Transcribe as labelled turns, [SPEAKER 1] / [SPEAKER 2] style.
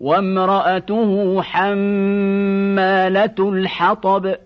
[SPEAKER 1] وامرأته حمالة الحطب.